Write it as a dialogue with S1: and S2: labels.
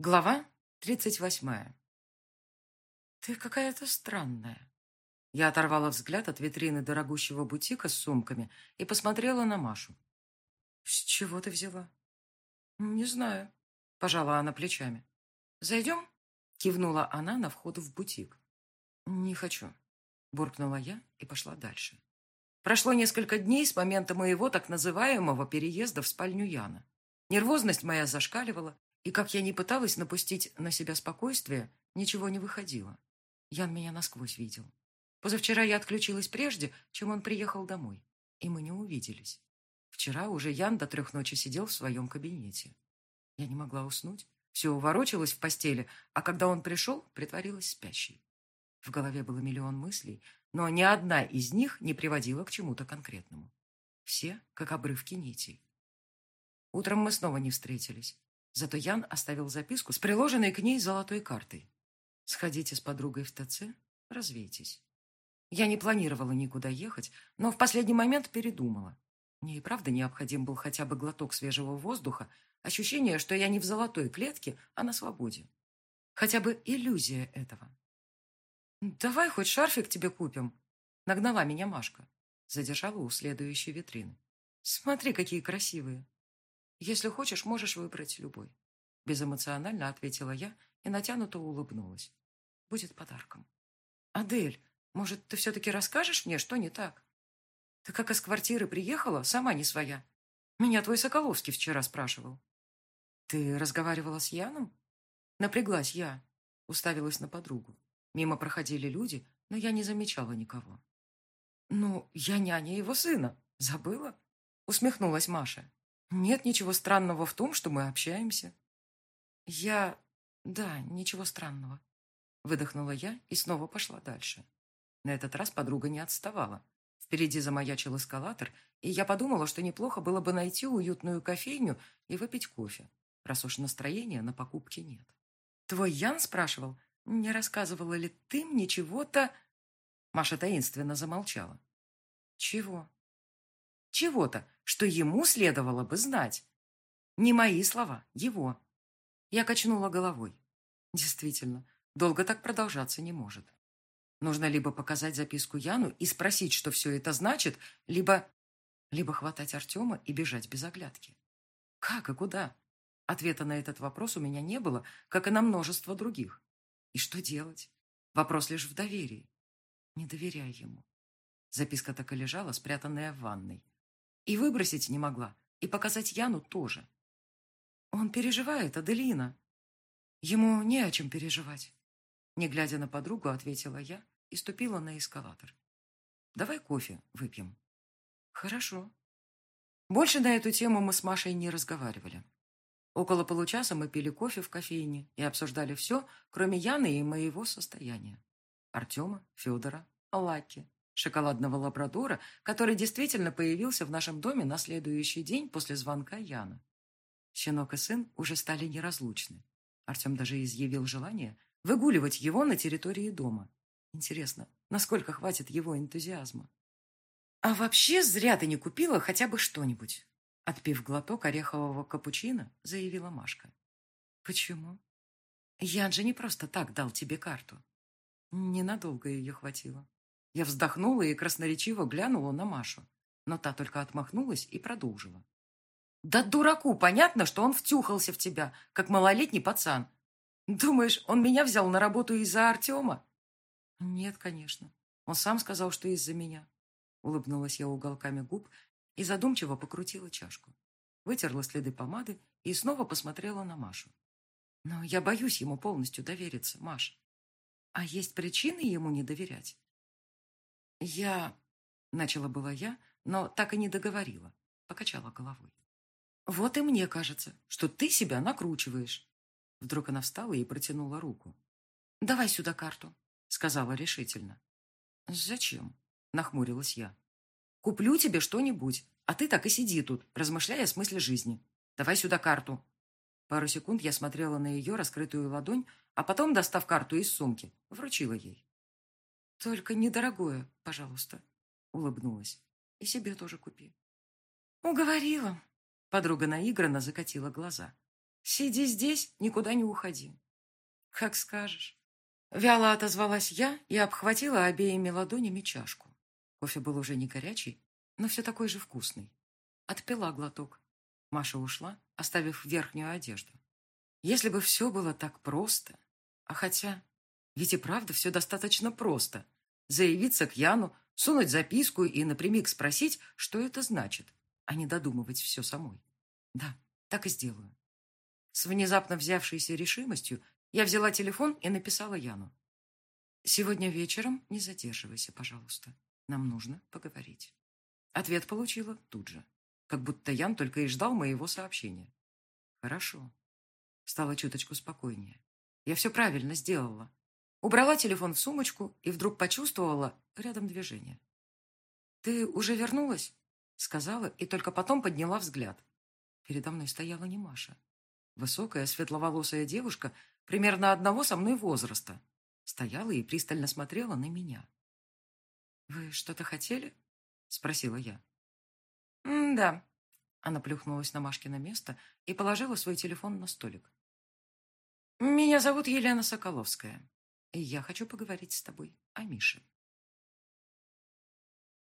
S1: Глава тридцать восьмая. «Ты какая-то странная». Я оторвала взгляд от витрины дорогущего бутика с сумками и посмотрела на Машу. «С чего ты взяла?» «Не знаю», — пожала она плечами. «Зайдем?» — кивнула она на вход в бутик. «Не хочу», — буркнула я и пошла дальше. Прошло несколько дней с момента моего так называемого переезда в спальню Яна. Нервозность моя зашкаливала, и как я не пыталась напустить на себя спокойствие, ничего не выходило. Ян меня насквозь видел. Позавчера я отключилась прежде, чем он приехал домой, и мы не увиделись. Вчера уже Ян до трех ночи сидел в своем кабинете. Я не могла уснуть, все уворочилась в постели, а когда он пришел, притворилась спящей. В голове было миллион мыслей, но ни одна из них не приводила к чему-то конкретному. Все как обрывки нитей. Утром мы снова не встретились. Зато Ян оставил записку с приложенной к ней золотой картой. «Сходите с подругой в ТЦ, развейтесь». Я не планировала никуда ехать, но в последний момент передумала. Мне и правда необходим был хотя бы глоток свежего воздуха, ощущение, что я не в золотой клетке, а на свободе. Хотя бы иллюзия этого. «Давай хоть шарфик тебе купим», — нагнала меня Машка. Задержала у следующей витрины. «Смотри, какие красивые». «Если хочешь, можешь выбрать любой». Безэмоционально ответила я и натянуто улыбнулась. «Будет подарком». «Адель, может, ты все-таки расскажешь мне, что не так?» «Ты как из квартиры приехала, сама не своя. Меня твой Соколовский вчера спрашивал». «Ты разговаривала с Яном?» Напряглась я, уставилась на подругу. Мимо проходили люди, но я не замечала никого. «Ну, я няня его сына. Забыла?» Усмехнулась Маша. Нет ничего странного в том, что мы общаемся. Я... Да, ничего странного. Выдохнула я и снова пошла дальше. На этот раз подруга не отставала. Впереди замаячил эскалатор, и я подумала, что неплохо было бы найти уютную кофейню и выпить кофе, раз уж настроения на покупки нет. Твой Ян спрашивал, не рассказывала ли ты мне чего-то... Маша таинственно замолчала. Чего? Чего-то, что ему следовало бы знать. Не мои слова, его. Я качнула головой. Действительно, долго так продолжаться не может. Нужно либо показать записку Яну и спросить, что все это значит, либо... либо хватать Артема и бежать без оглядки. Как и куда? Ответа на этот вопрос у меня не было, как и на множество других. И что делать? Вопрос лишь в доверии. Не доверяй ему. Записка так и лежала, спрятанная в ванной. И выбросить не могла, и показать Яну тоже. Он переживает, Аделина. Ему не о чем переживать. Не глядя на подругу, ответила я и ступила на эскалатор. Давай кофе выпьем. Хорошо. Больше на эту тему мы с Машей не разговаривали. Около получаса мы пили кофе в кофейне и обсуждали все, кроме Яны и моего состояния. Артема, Федора, Лаки шоколадного лабрадора, который действительно появился в нашем доме на следующий день после звонка Яна. Щенок и сын уже стали неразлучны. Артем даже изъявил желание выгуливать его на территории дома. Интересно, насколько хватит его энтузиазма? «А вообще зря ты не купила хотя бы что-нибудь», отпив глоток орехового капучино, заявила Машка. «Почему?» «Ян же не просто так дал тебе карту». Ненадолго ее хватило. Я вздохнула и красноречиво глянула на Машу, но та только отмахнулась и продолжила. «Да дураку понятно, что он втюхался в тебя, как малолетний пацан. Думаешь, он меня взял на работу из-за Артема?» «Нет, конечно. Он сам сказал, что из-за меня». Улыбнулась я уголками губ и задумчиво покрутила чашку. Вытерла следы помады и снова посмотрела на Машу. «Но я боюсь ему полностью довериться, Маш. А есть причины ему не доверять?» «Я...» — начала была я, но так и не договорила. Покачала головой. «Вот и мне кажется, что ты себя накручиваешь». Вдруг она встала и протянула руку. «Давай сюда карту», — сказала решительно. «Зачем?» — нахмурилась я. «Куплю тебе что-нибудь, а ты так и сиди тут, размышляя о смысле жизни. Давай сюда карту». Пару секунд я смотрела на ее раскрытую ладонь, а потом, достав карту из сумки, вручила ей. «Только недорогое, пожалуйста», — улыбнулась. «И себе тоже купи». «Уговорила». Подруга наигранно закатила глаза. Сиди здесь, никуда не уходи. Как скажешь. Вяло отозвалась я и обхватила обеими ладонями чашку. Кофе был уже не горячий, но все такой же вкусный. Отпила глоток. Маша ушла, оставив верхнюю одежду. Если бы все было так просто... А хотя... Ведь и правда все достаточно просто. Заявиться к Яну, сунуть записку и напрямик спросить, что это значит, а не додумывать все самой. Да, так и сделаю. С внезапно взявшейся решимостью я взяла телефон и написала Яну. «Сегодня вечером не задерживайся, пожалуйста. Нам нужно поговорить». Ответ получила тут же, как будто Ян только и ждал моего сообщения. «Хорошо». Стало чуточку спокойнее. Я все правильно сделала. Убрала телефон в сумочку и вдруг почувствовала рядом движение. «Ты уже вернулась?» Сказала и только потом подняла взгляд. Передо мной стояла не Маша. Высокая, светловолосая девушка примерно одного со мной возраста. Стояла и пристально смотрела на меня. «Вы что-то хотели?» — спросила я. «Да». Она плюхнулась на Машкино место и положила свой телефон на столик. «Меня зовут Елена Соколовская, я хочу поговорить с тобой о Мише».